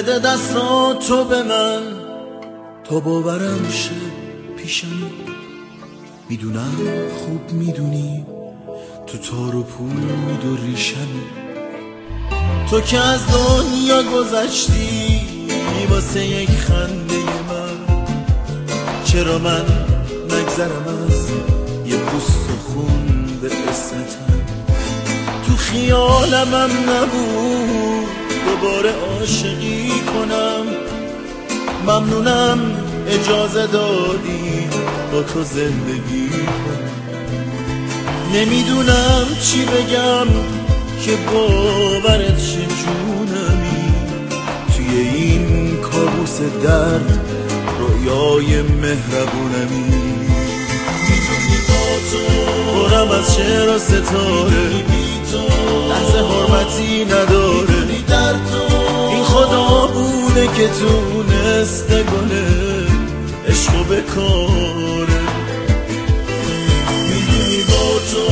بده دستاتو به من. تا باورم شه پیشمی می‌دونم خوب می‌دونی. تو تار و پود و ریشمی تو که از دنیا گذشتی واسه یک خنده من. چرا من نگذرم از یه پوست و خون به قسمتم تو خیالمم نبود. دوباره عاشقی کنم. ممنونم اجازه دادی با تو زندگی کنم. نمی‌دونم چی بگم که باورت شه جونمی. توی این کابوس درد رویای مهربونمی. می‌دونی با تو برم از شعر و ستاره. لحظه حرمتی نداره که تونسته گله عشق و بکاره. می‌دونی با تو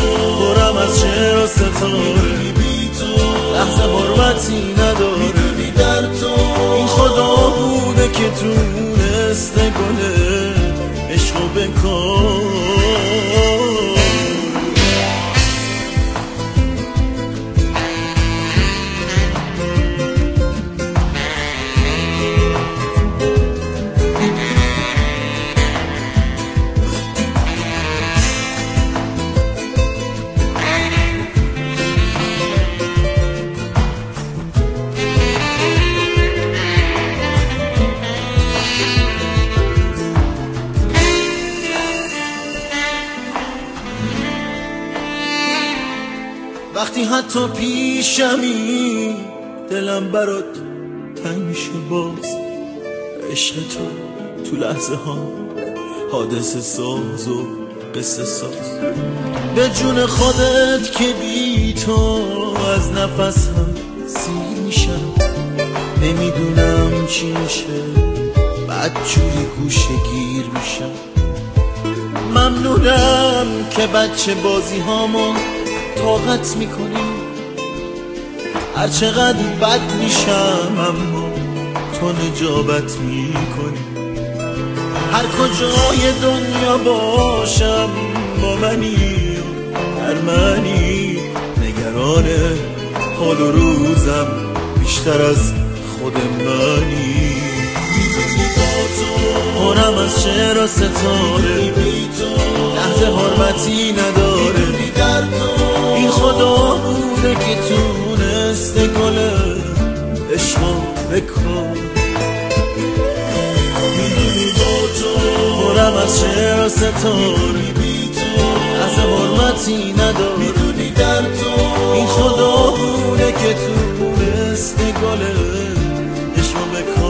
برم از و ستاره. لحظه حرمتی نداره. در تو این خدا بوده که تونسته گله عشق و بکاره. حتی پیشمی دلم برات تنگ میشه باز. عشق تو تو لحظه ها حادثه ساز و قصه ساز. به جون خودت که بی تو از نفس هم سیر میشم. نمی‌دونم چی میشه بعد جوری گوشه گیر میشم. ممنونم که بچه بازی هامو طاقت می‌کنی. هر چقدر بد میشم اما تو نجابت می‌کنی. هر کجای دنیا باشم با منی در منی. نگران حال و روزم بیشتر از خود منی. می‌دونی با تو هنم از شعر و ستاره. لحظه حرمتی نداره. تو این خدا بوده که تونسته گل عشقا بکن. می‌دونی با تو برم از شعر و ستاره. از حرمتی می‌دونی در تو این خدا بوده که تونسته گل عشقا بکن.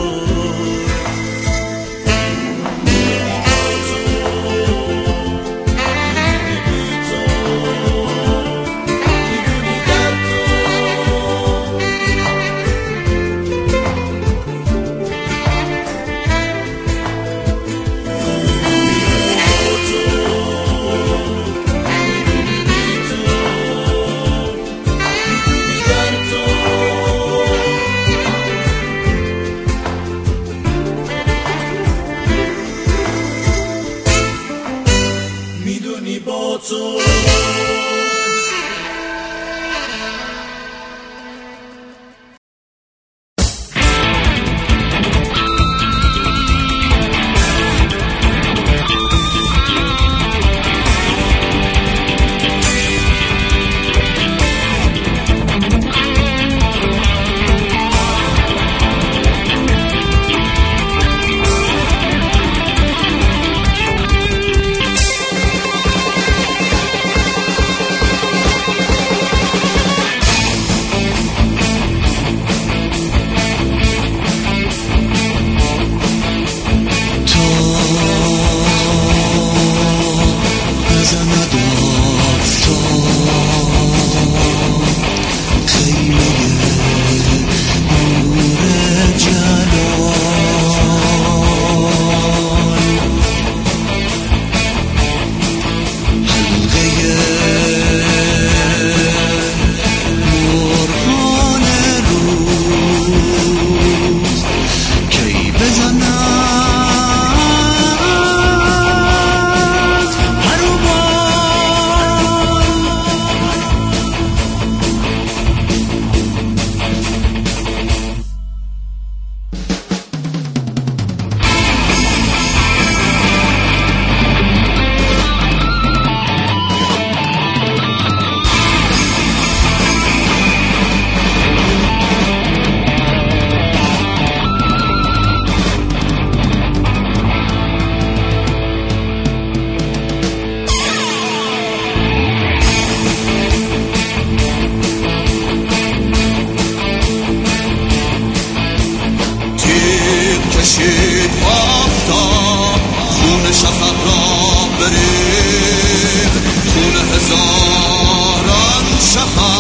کشید آفتاب خون شفق را بریخت خون هزاران شفق.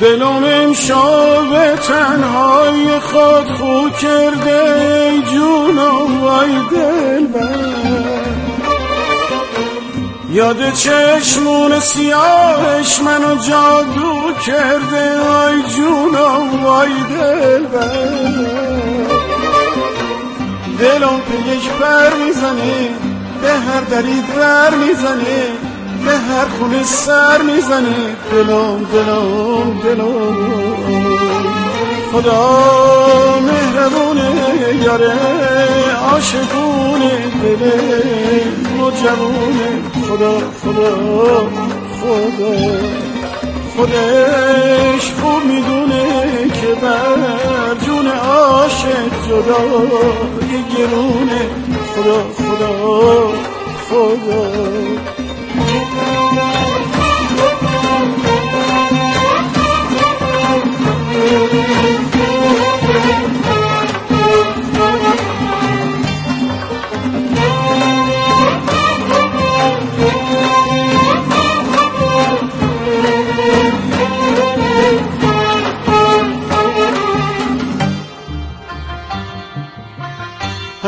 دلم امشب تنهای خود خو کرده ای جونم وای دل یاد چشمون سیاهش منو جادو کرده ای جونم وای دل دلم به یک بر می‌زنه به هر دری بر می‌زنه. به هر خونه سر می‌زنه. دلم دلم دلم. خدا مهربونه یاره عاشقونه. دل جوونه خدا خدا خدا. خودش خوب می‌دونه که بر جون عاشق جدا یه گرونه خدا خدا خدا. Música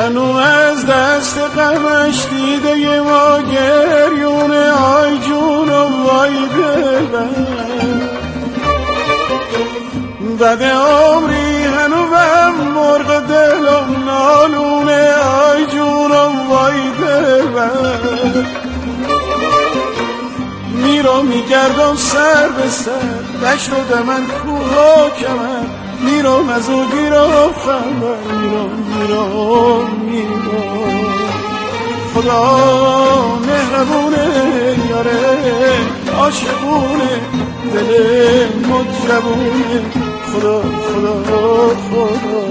هنو از دست قمش دیده ما گریونه آی جونم وای دلبر. بد عمری هنو بم مرغ دلم نالونه آی جونم وای دلبر. میرو میگردم سر به سر دشت و دمن کوه و کمن میرم از او گیرم خبر میرم میرم میرم. خدا مهربونه یاره عاشقونه دل مجربونه خدا خدا خدا.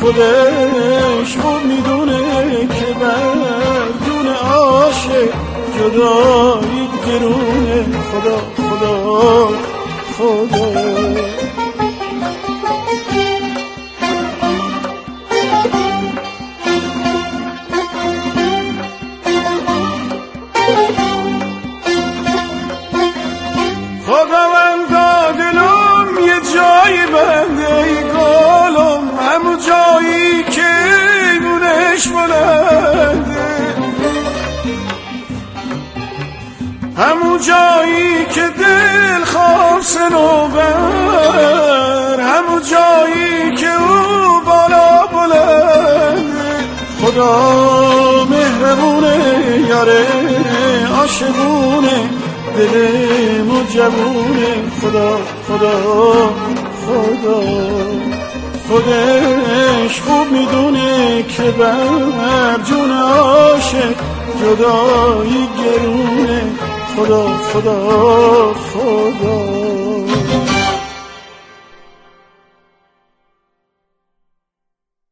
خودش خوب می‌دونه که بر جون عاشق جدایی گرونه. خدا خدا خدا. خدا مهربونه یاره عاشقونه دل مجبونه خدا خدا خدا. خودش خوب می‌دونه که بر جون عاشق جدایی گرونه. خدا خدا خدا.